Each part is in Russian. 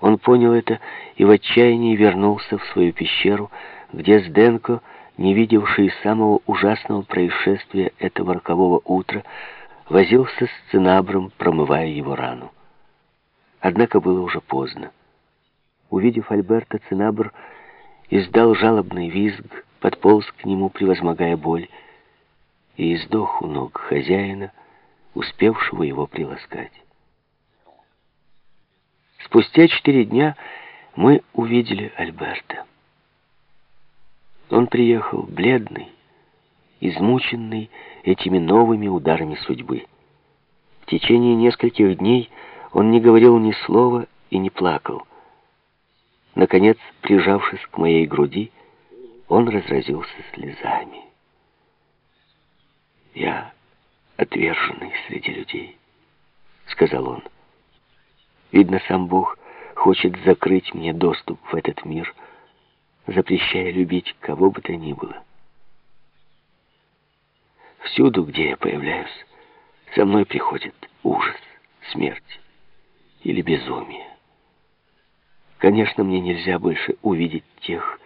Он понял это и в отчаянии вернулся в свою пещеру, где Сденко, не видевший самого ужасного происшествия этого рокового утра, возился с цинабром, промывая его рану. Однако было уже поздно. Увидев Альберта, цинабр издал жалобный визг, подполз к нему, превозмогая боль, и издох у ног хозяина, успевшего его приласкать. Спустя четыре дня мы увидели Альберта. Он приехал бледный, измученный этими новыми ударами судьбы. В течение нескольких дней он не говорил ни слова и не плакал. Наконец, прижавшись к моей груди, он разразился слезами. «Я отверженный среди людей», — сказал он. Видно, сам Бог хочет закрыть мне доступ в этот мир, запрещая любить кого бы то ни было. Всюду, где я появляюсь, со мной приходит ужас, смерть или безумие. Конечно, мне нельзя больше увидеть тех,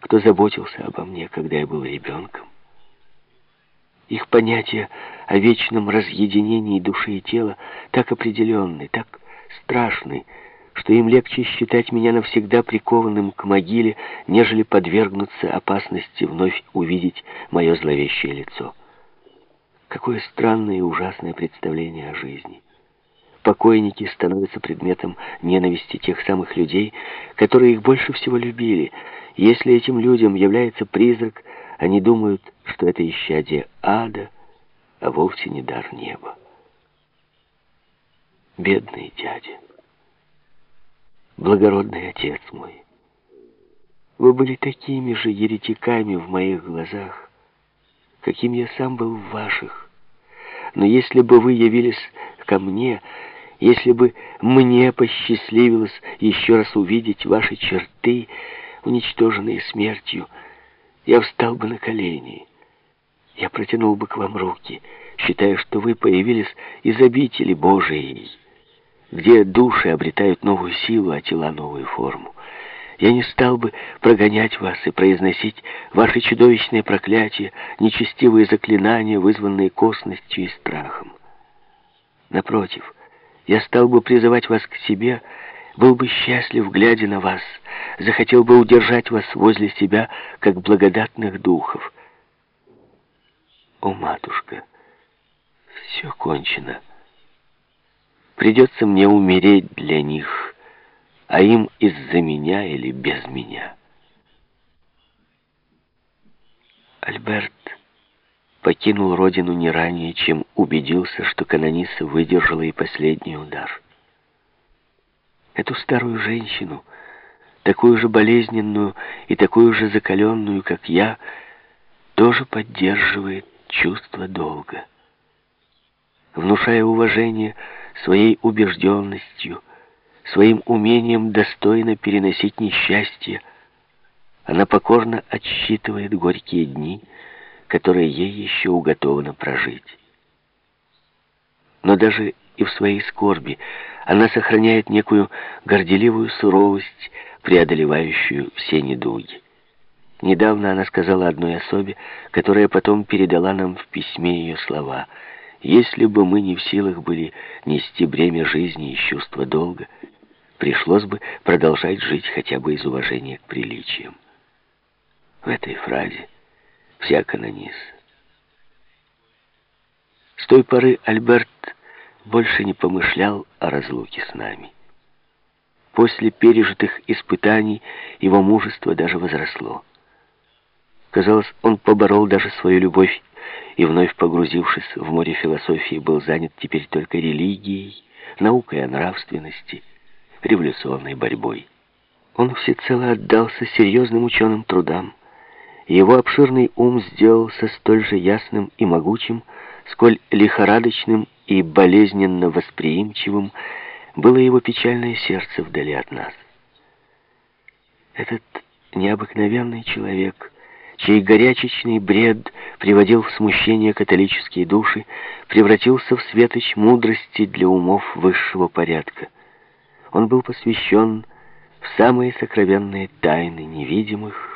кто заботился обо мне, когда я был ребенком. Их понятия о вечном разъединении души и тела так определенны, так страшны, что им легче считать меня навсегда прикованным к могиле, нежели подвергнуться опасности вновь увидеть мое зловещее лицо. Какое странное и ужасное представление о жизни. Покойники становятся предметом ненависти тех самых людей, которые их больше всего любили. Если этим людям является призрак, они думают, что это исчадие ада, а вовсе не дар неба. Бедный дядя, благородный отец мой, вы были такими же еретиками в моих глазах, каким я сам был в ваших. Но если бы вы явились ко мне, если бы мне посчастливилось еще раз увидеть ваши черты, уничтоженные смертью, я встал бы на колени. Я протянул бы к вам руки, считая, что вы появились из обители Божией где души обретают новую силу, а тела новую форму. Я не стал бы прогонять вас и произносить ваши чудовищные проклятия, нечестивые заклинания, вызванные косностью и страхом. Напротив, я стал бы призывать вас к себе, был бы счастлив, глядя на вас, захотел бы удержать вас возле себя, как благодатных духов. О, матушка, все кончено. Придется мне умереть для них, а им из-за меня или без меня. Альберт покинул родину не ранее, чем убедился, что канониса выдержала и последний удар. Эту старую женщину, такую же болезненную и такую же закаленную, как я, тоже поддерживает чувство долга. Внушая уважение, своей убежденностью, своим умением достойно переносить несчастье, она покорно отсчитывает горькие дни, которые ей еще уготовано прожить. Но даже и в своей скорби она сохраняет некую горделивую суровость, преодолевающую все недуги. Недавно она сказала одной особе, которая потом передала нам в письме ее слова — если бы мы не в силах были нести бремя жизни и чувства долга, пришлось бы продолжать жить хотя бы из уважения к приличиям. В этой фразе вся канонис. С той поры Альберт больше не помышлял о разлуке с нами. После пережитых испытаний его мужество даже возросло. Казалось, он поборол даже свою любовь и, вновь погрузившись в море философии, был занят теперь только религией, наукой о нравственности, революционной борьбой. Он всецело отдался серьезным ученым трудам. Его обширный ум сделался столь же ясным и могучим, сколь лихорадочным и болезненно восприимчивым было его печальное сердце вдали от нас. Этот необыкновенный человек — чей горячечный бред приводил в смущение католические души, превратился в светоч мудрости для умов высшего порядка. Он был посвящен в самые сокровенные тайны невидимых